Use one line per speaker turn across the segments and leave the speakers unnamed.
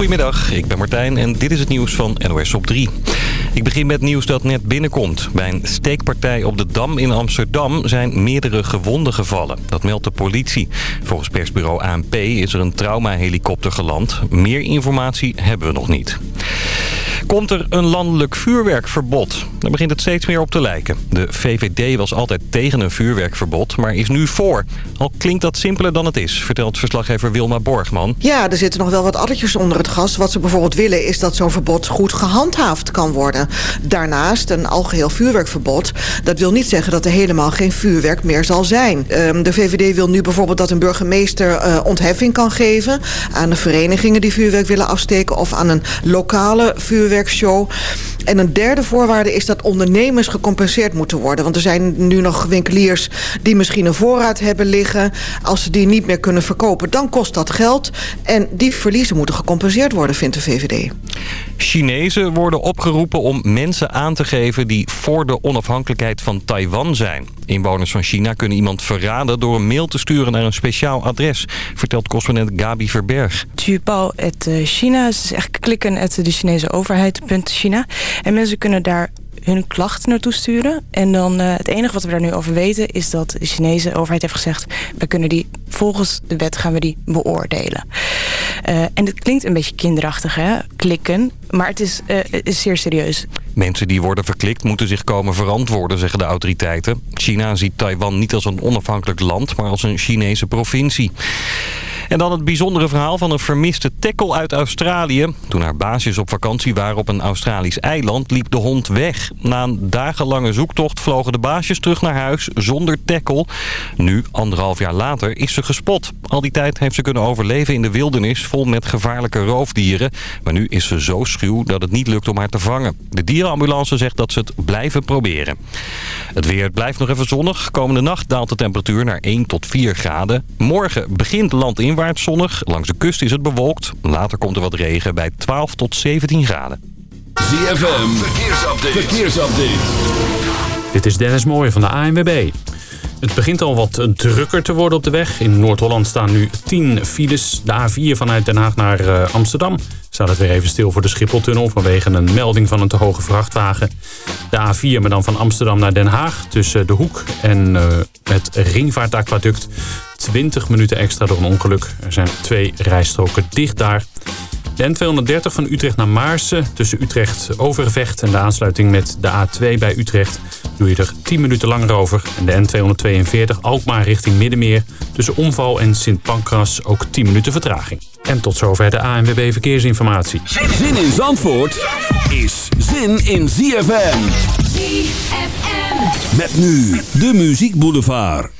Goedemiddag, ik ben Martijn en dit is het nieuws van NOS op 3. Ik begin met nieuws dat net binnenkomt. Bij een steekpartij op de Dam in Amsterdam zijn meerdere gewonden gevallen. Dat meldt de politie. Volgens persbureau ANP is er een traumahelikopter geland. Meer informatie hebben we nog niet. Komt er een landelijk vuurwerkverbod? Daar begint het steeds meer op te lijken. De VVD was altijd tegen een vuurwerkverbod, maar is nu voor. Al klinkt dat simpeler dan het is, vertelt verslaggever Wilma Borgman.
Ja, er zitten nog wel wat addertjes onder het gas. Wat ze bijvoorbeeld willen is dat zo'n verbod goed gehandhaafd kan worden. Daarnaast een algeheel vuurwerkverbod. Dat wil niet zeggen dat er helemaal geen vuurwerk meer zal zijn. Ehm, de VVD wil nu bijvoorbeeld dat een burgemeester uh, ontheffing kan geven... aan de verenigingen die vuurwerk willen afsteken... of aan een lokale En een derde voorwaarde is dat ondernemers gecompenseerd moeten worden. Want er zijn nu nog winkeliers die misschien een voorraad hebben liggen. Als ze die niet meer kunnen verkopen, dan kost dat geld. En die verliezen moeten gecompenseerd worden, vindt de VVD.
Chinezen worden opgeroepen om mensen aan te geven die voor de onafhankelijkheid van Taiwan zijn. Inwoners van China kunnen iemand verraden door een mail te sturen naar een speciaal adres, vertelt correspondent Gabi Verberg.
Tupao het eh, China, dus echt klikken at de Chinese overheid, China. En mensen kunnen daar hun klacht naartoe sturen. En dan uh, het enige wat we daar nu over weten is dat de Chinese overheid heeft gezegd... we kunnen die volgens de wet gaan we die beoordelen. Uh, en het klinkt een beetje kinderachtig, hè? Klikken. Maar het is, uh, is zeer serieus.
Mensen die worden verklikt moeten zich komen verantwoorden, zeggen de autoriteiten. China ziet Taiwan niet als een onafhankelijk land, maar als een Chinese provincie. En dan het bijzondere verhaal van een vermiste tackle uit Australië. Toen haar baasjes op vakantie waren op een Australisch eiland, liep de hond weg. Na een dagenlange zoektocht vlogen de baasjes terug naar huis zonder tackle. Nu, anderhalf jaar later, is ze gespot. Al die tijd heeft ze kunnen overleven in de wildernis vol met gevaarlijke roofdieren. Maar nu is ze zo schuw dat het niet lukt om haar te vangen. De dierenambulance zegt dat ze het blijven proberen. Het weer blijft nog even zonnig. Komende nacht daalt de temperatuur naar 1 tot 4 graden. Morgen begint landinwaarts zonnig. Langs de kust is het bewolkt. Later komt er wat regen bij 12 tot 17 graden.
ZFM, verkeersupdate. verkeersupdate.
Dit is Dennis Mooij van de ANWB. Het begint al wat drukker te worden op de weg. In Noord-Holland staan nu 10 files. De A4 vanuit Den Haag naar uh, Amsterdam staat het weer even stil voor de Schipholtunnel... vanwege een melding van een te hoge vrachtwagen. De A4, maar dan van Amsterdam naar Den Haag... tussen De Hoek en uh, het Ringvaartaquaduct. 20 minuten extra door een ongeluk. Er zijn twee rijstroken dicht daar. De N230 van Utrecht naar Maarsen tussen Utrecht Overvecht en de aansluiting met de A2 bij Utrecht doe je er 10 minuten langer over. En de N242 Alkmaar richting Middenmeer tussen Omval en Sint Pancras ook 10 minuten vertraging. En tot zover de ANWB Verkeersinformatie.
Zin in Zandvoort is zin in ZFM.
ZFM.
Met nu de Muziek Boulevard.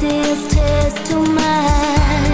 this taste too much.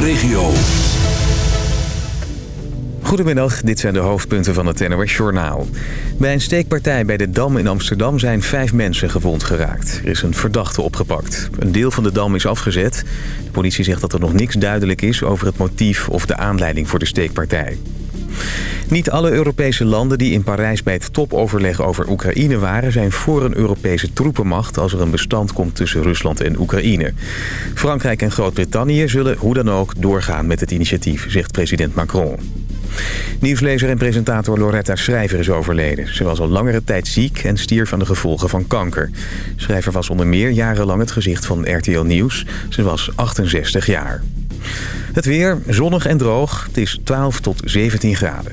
Regio.
Goedemiddag, dit zijn de hoofdpunten van het NOS Journaal. Bij een steekpartij bij de Dam in Amsterdam zijn vijf mensen gewond geraakt. Er is een verdachte opgepakt. Een deel van de Dam is afgezet. De politie zegt dat er nog niks duidelijk is over het motief of de aanleiding voor de steekpartij. Niet alle Europese landen die in Parijs bij het topoverleg over Oekraïne waren... zijn voor een Europese troepenmacht als er een bestand komt tussen Rusland en Oekraïne. Frankrijk en Groot-Brittannië zullen hoe dan ook doorgaan met het initiatief, zegt president Macron. Nieuwslezer en presentator Loretta Schrijver is overleden. Ze was al langere tijd ziek en stierf aan de gevolgen van kanker. Schrijver was onder meer jarenlang het gezicht van RTL Nieuws. Ze was 68 jaar. Het weer, zonnig en droog. Het is 12 tot 17 graden.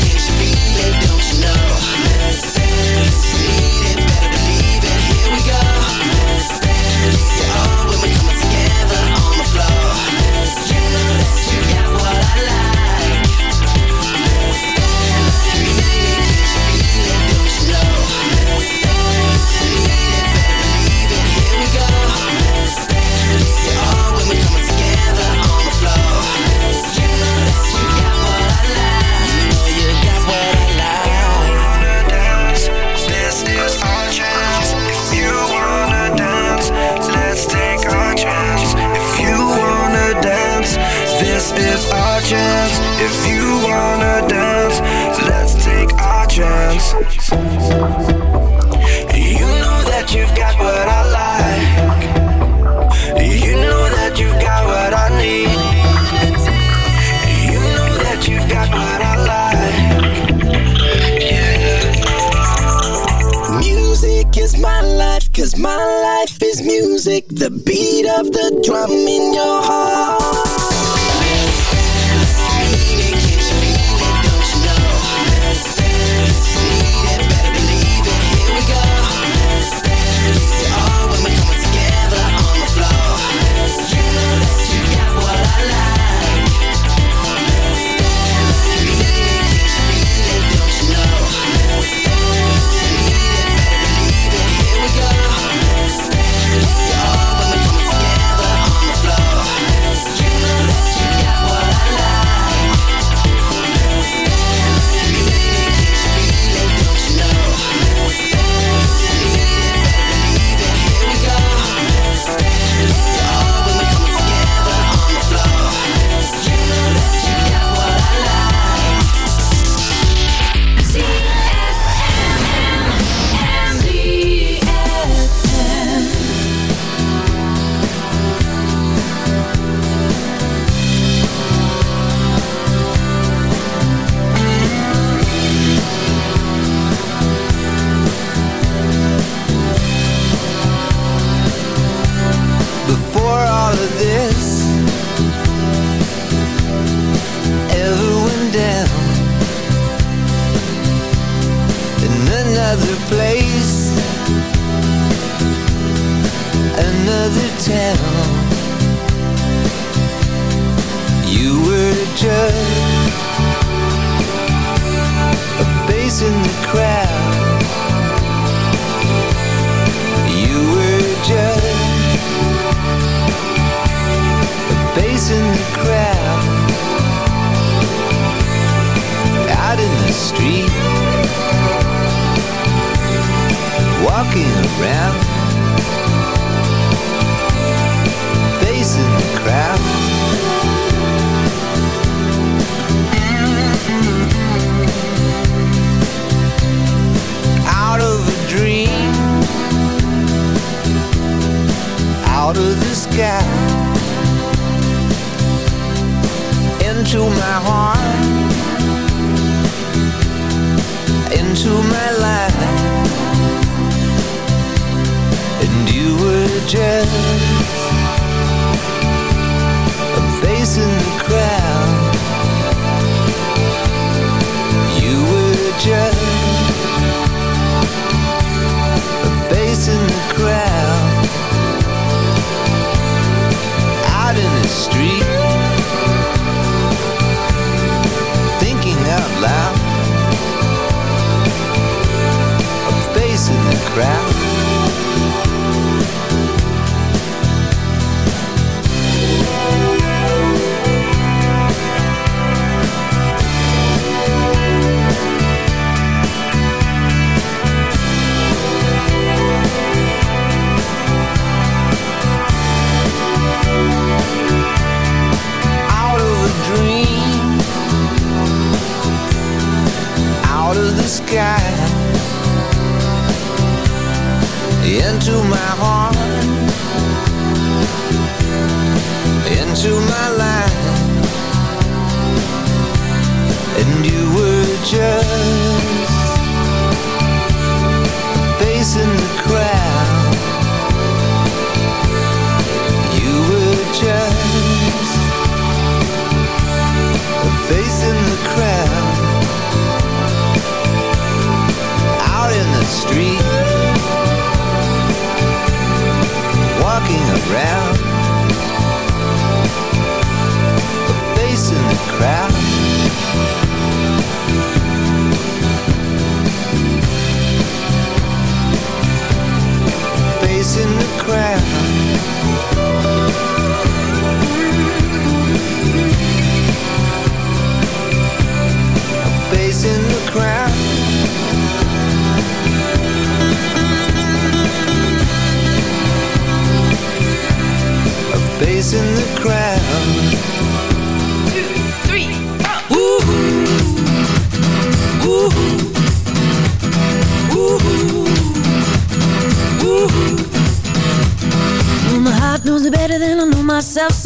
the beat of the drum in your heart.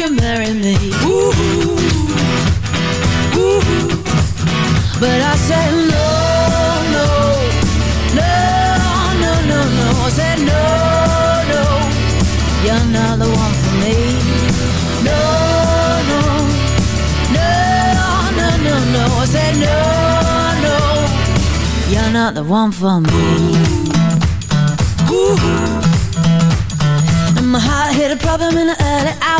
you marry me?
Ooh. Ooh.
But I said, No, no, no, no, no, no. I said, No, no, you're not the one for me. No, no, no, no, no, no. I said, No, no, you're not the one for me.
Ooh.
And my heart hit a problem in the early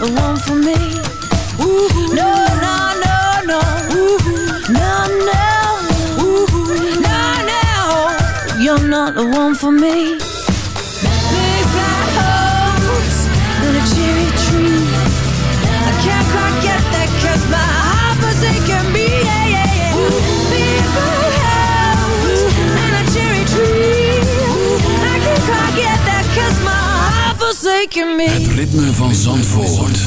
The one for me.
Ooh.
No, no, no, no, no, no, no, no, you're not the one for me. Big black horse and a cherry tree. Forsaken me.
Het ritme van Zandvoort.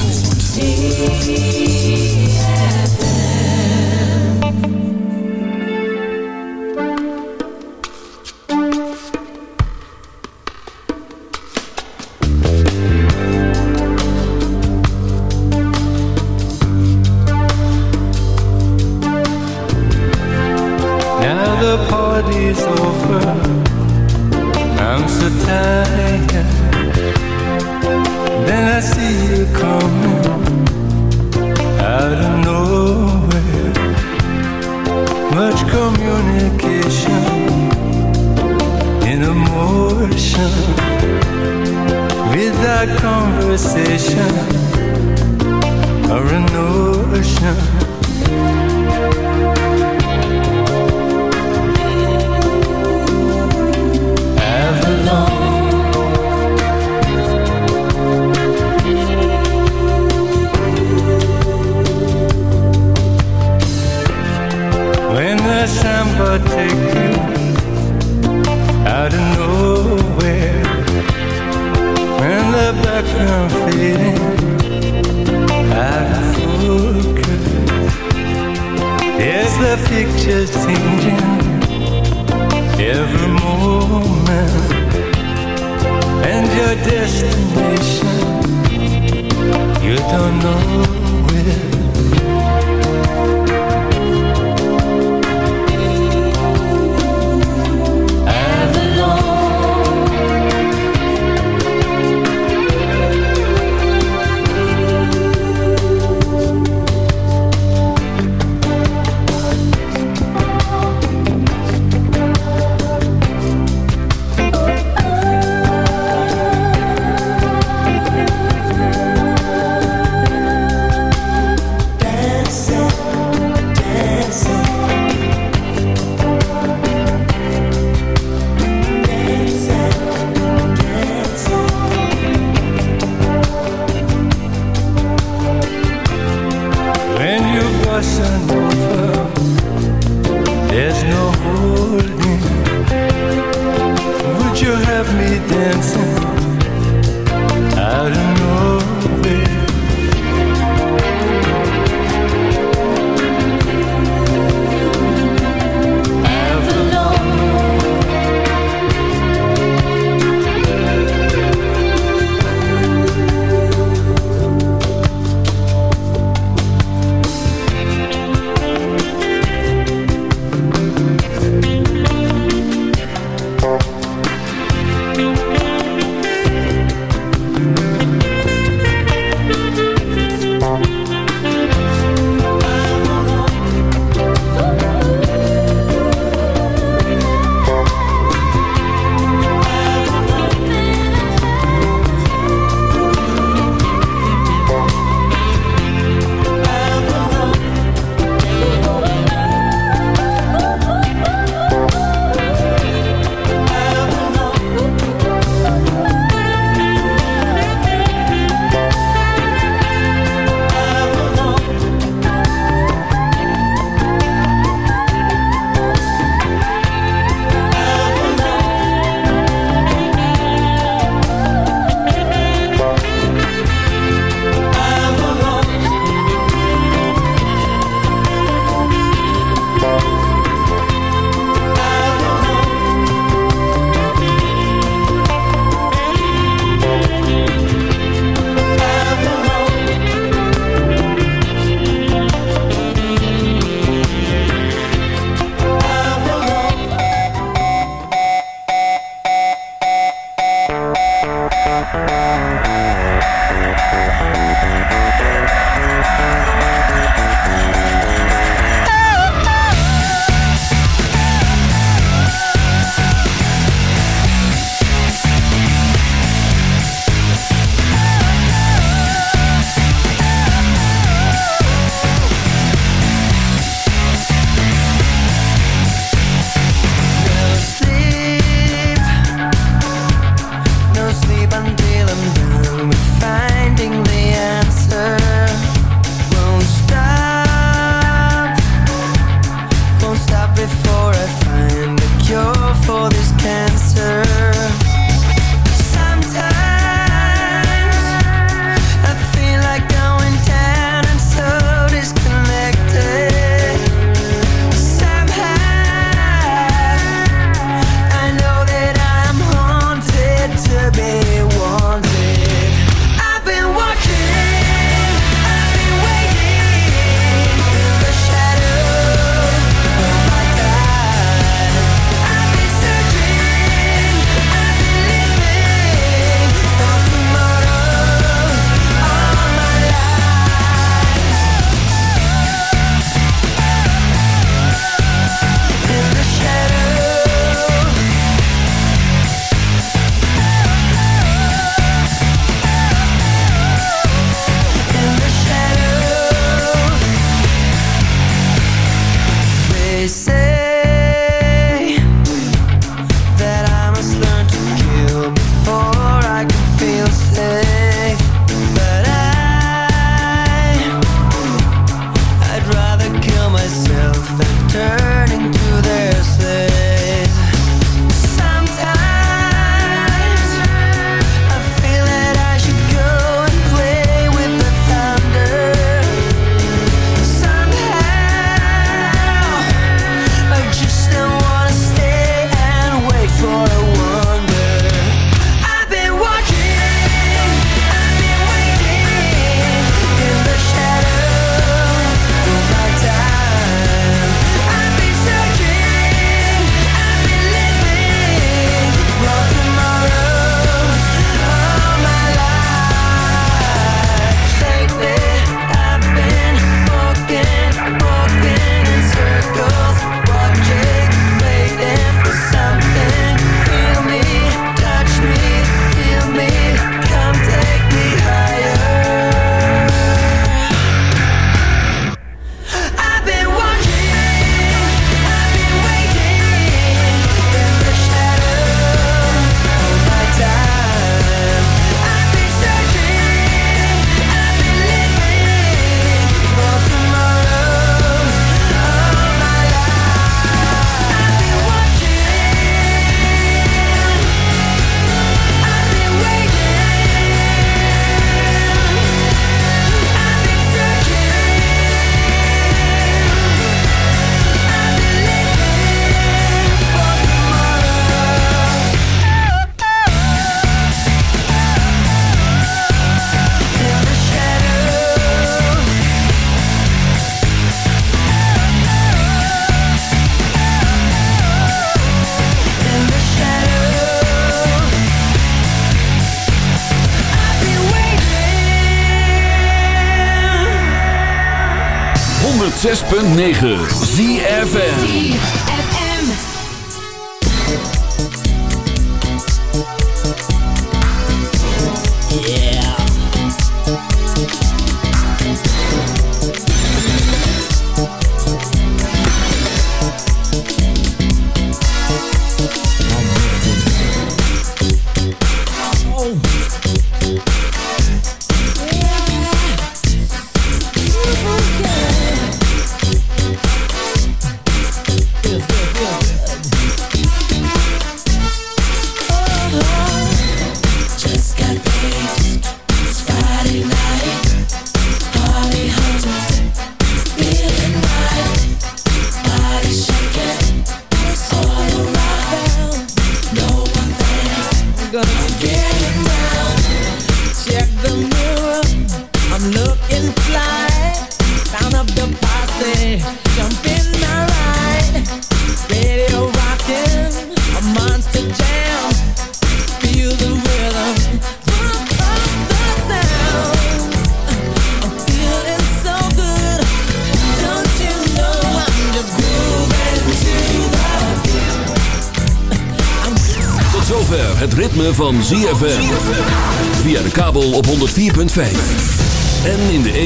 106.9 ZFN